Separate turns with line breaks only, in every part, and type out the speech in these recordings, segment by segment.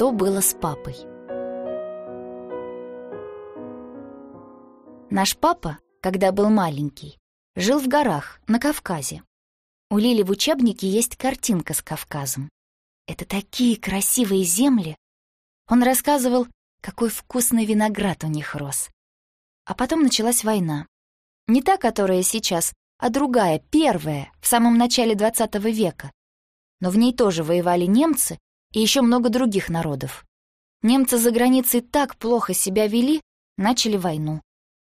что было с папой. Наш папа, когда был маленький, жил в горах на Кавказе. У Лили в учебнике есть картинка с Кавказом. Это такие красивые земли. Он рассказывал, какой вкусный виноград у них рос. А потом началась война. Не та, которая сейчас, а другая, первая, в самом начале XX века. Но в ней тоже воевали немцы и еще много других народов. Немцы за границей так плохо себя вели, начали войну.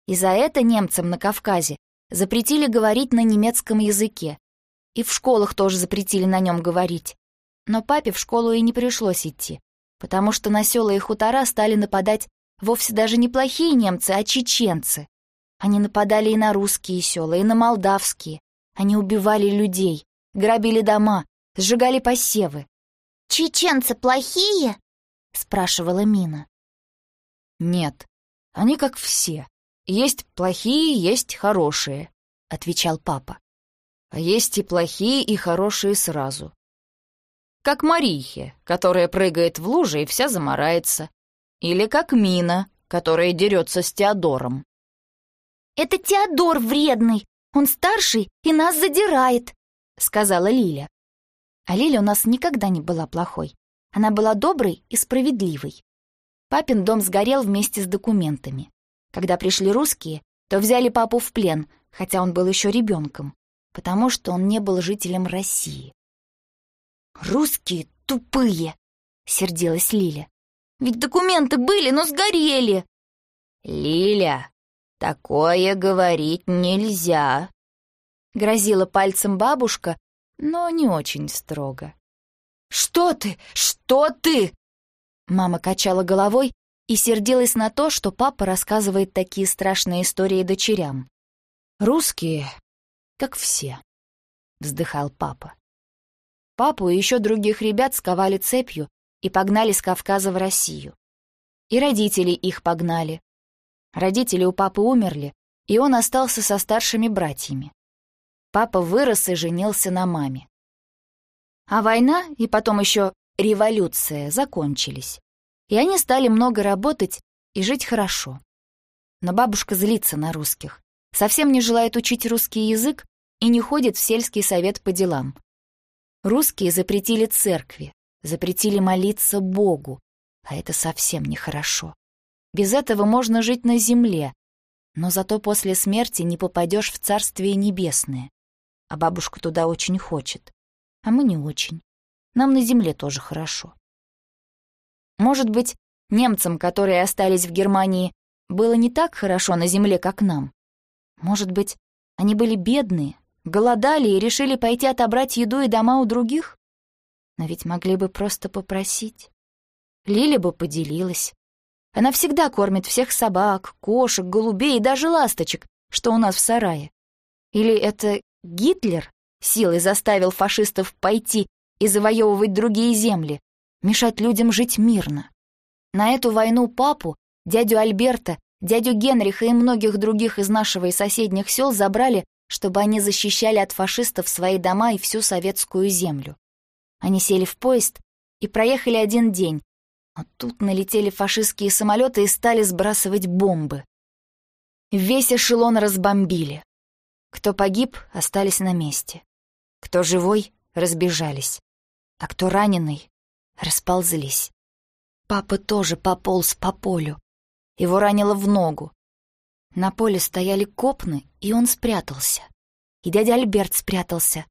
И за это немцам на Кавказе запретили говорить на немецком языке. И в школах тоже запретили на нем говорить. Но папе в школу и не пришлось идти, потому что на села и хутора стали нападать вовсе даже не плохие немцы, а чеченцы. Они нападали и на русские села, и на молдавские. Они убивали людей, грабили дома, сжигали посевы.
«Чеченцы плохие?» — спрашивала Мина.
«Нет, они как все. Есть плохие, есть хорошие», — отвечал папа. «А есть и плохие, и хорошие сразу. Как Марихе, которая прыгает в луже и вся заморается. Или как Мина, которая дерется с Теодором.
«Это Теодор вредный, он старший и нас задирает», — сказала Лиля.
А Лиля у нас никогда не была плохой. Она была доброй и справедливой. Папин дом сгорел вместе с документами. Когда пришли русские, то взяли папу в плен, хотя он был еще ребенком, потому что он не был жителем России.
«Русские тупые!» — сердилась Лиля. «Ведь документы были, но сгорели!»
«Лиля, такое говорить нельзя!»
— грозила пальцем бабушка, но не очень строго.
«Что ты? Что ты?»
Мама качала головой и сердилась на то, что папа рассказывает такие страшные истории дочерям. «Русские, как все», — вздыхал папа. Папу и еще других ребят сковали цепью и погнали с Кавказа в Россию. И родители их погнали. Родители у папы умерли, и он остался со старшими братьями. Папа вырос и женился на маме. А война и потом еще революция закончились и они стали много работать и жить хорошо. Но бабушка злится на русских, совсем не желает учить русский язык и не ходит в сельский совет по делам. Русские запретили церкви, запретили молиться Богу, а это совсем нехорошо. Без этого можно жить на земле, но зато после смерти не попадешь в Царствие Небесное. А бабушка туда очень хочет, а мы не очень. Нам на земле тоже хорошо. Может быть, немцам, которые остались в Германии, было не так хорошо на земле, как нам. Может быть, они были бедные, голодали и решили пойти отобрать еду и дома у других? Но ведь могли бы просто попросить. Лили бы поделилась. Она всегда кормит всех собак, кошек, голубей и даже ласточек, что у нас в сарае. Или это Гитлер силой заставил фашистов пойти и завоевывать другие земли, мешать людям жить мирно. На эту войну папу, дядю Альберта, дядю Генриха и многих других из нашего и соседних сел забрали, чтобы они защищали от фашистов свои дома и всю советскую землю. Они сели в поезд и проехали один день, а тут налетели фашистские самолеты и стали сбрасывать бомбы. Весь эшелон разбомбили. Кто погиб, остались на месте. Кто живой, разбежались. А кто раненый, расползлись. Папа тоже пополз по полю. Его ранило в ногу. На поле стояли копны, и он спрятался. И дядя Альберт спрятался.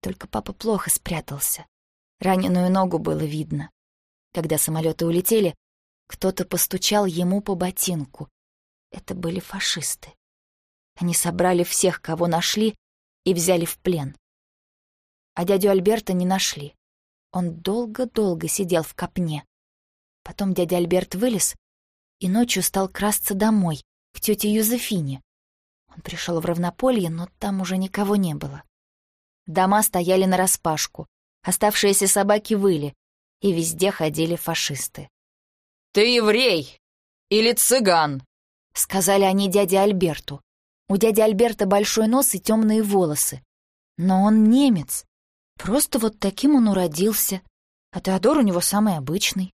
Только папа плохо спрятался. Раненую ногу было видно. Когда самолеты улетели, кто-то постучал ему по ботинку. Это были фашисты. Они собрали всех, кого нашли, и взяли в плен. А дядю Альберта не нашли. Он долго-долго сидел в копне. Потом дядя Альберт вылез и ночью стал красться домой, к тете Юзефине. Он пришел в равнополье, но там уже никого не было. Дома стояли нараспашку, оставшиеся собаки выли, и везде ходили фашисты.
«Ты еврей или цыган?»
— сказали они дяде Альберту. У дяди Альберта большой нос и темные волосы. Но он немец, Просто вот таким он уродился, а Теодор у него самый обычный.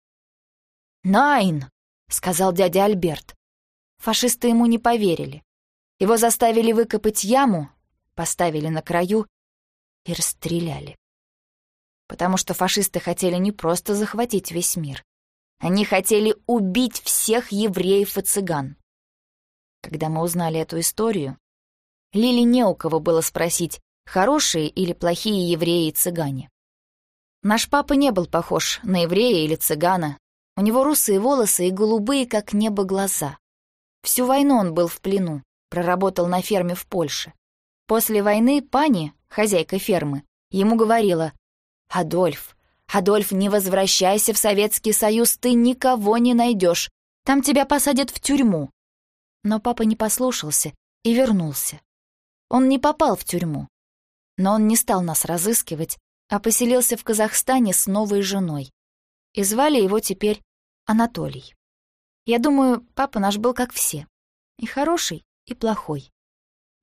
«Найн!» — сказал дядя Альберт. Фашисты ему не поверили. Его заставили выкопать яму, поставили на краю и расстреляли. Потому что фашисты хотели не просто захватить весь мир. Они хотели убить всех евреев и цыган. Когда мы узнали эту историю, Лили не у кого было спросить, хорошие или плохие евреи и цыгане. Наш папа не был похож на еврея или цыгана. У него русые волосы и голубые, как небо, глаза. Всю войну он был в плену, проработал на ферме в Польше. После войны пани, хозяйка фермы, ему говорила, «Адольф, Адольф, не возвращайся в Советский Союз, ты никого не найдешь, там тебя посадят в тюрьму». Но папа не послушался и вернулся. Он не попал в тюрьму, но он не стал нас разыскивать, а поселился в Казахстане с новой женой. И звали его теперь Анатолий. Я думаю, папа наш был как все. И хороший, и плохой.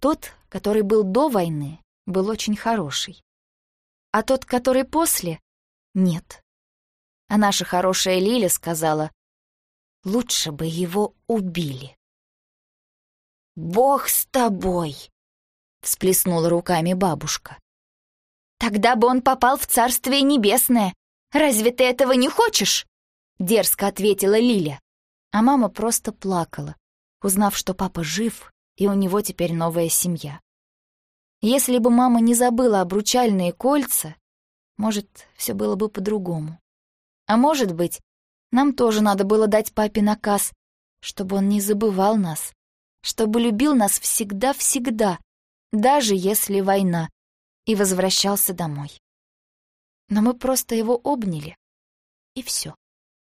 Тот, который был до войны, был очень хороший. А тот, который после — нет. А наша хорошая Лиля сказала, лучше бы его убили. «Бог с тобой!» — всплеснула руками бабушка.
«Тогда бы он попал в Царствие Небесное. Разве ты этого не хочешь?» — дерзко ответила Лиля
а мама просто плакала, узнав, что папа жив, и у него теперь новая семья. Если бы мама не забыла обручальные кольца, может, все было бы по-другому. А может быть, нам тоже надо было дать папе наказ, чтобы он не забывал нас, чтобы любил нас всегда-всегда, даже если война, и возвращался домой. Но мы просто его обняли, и все.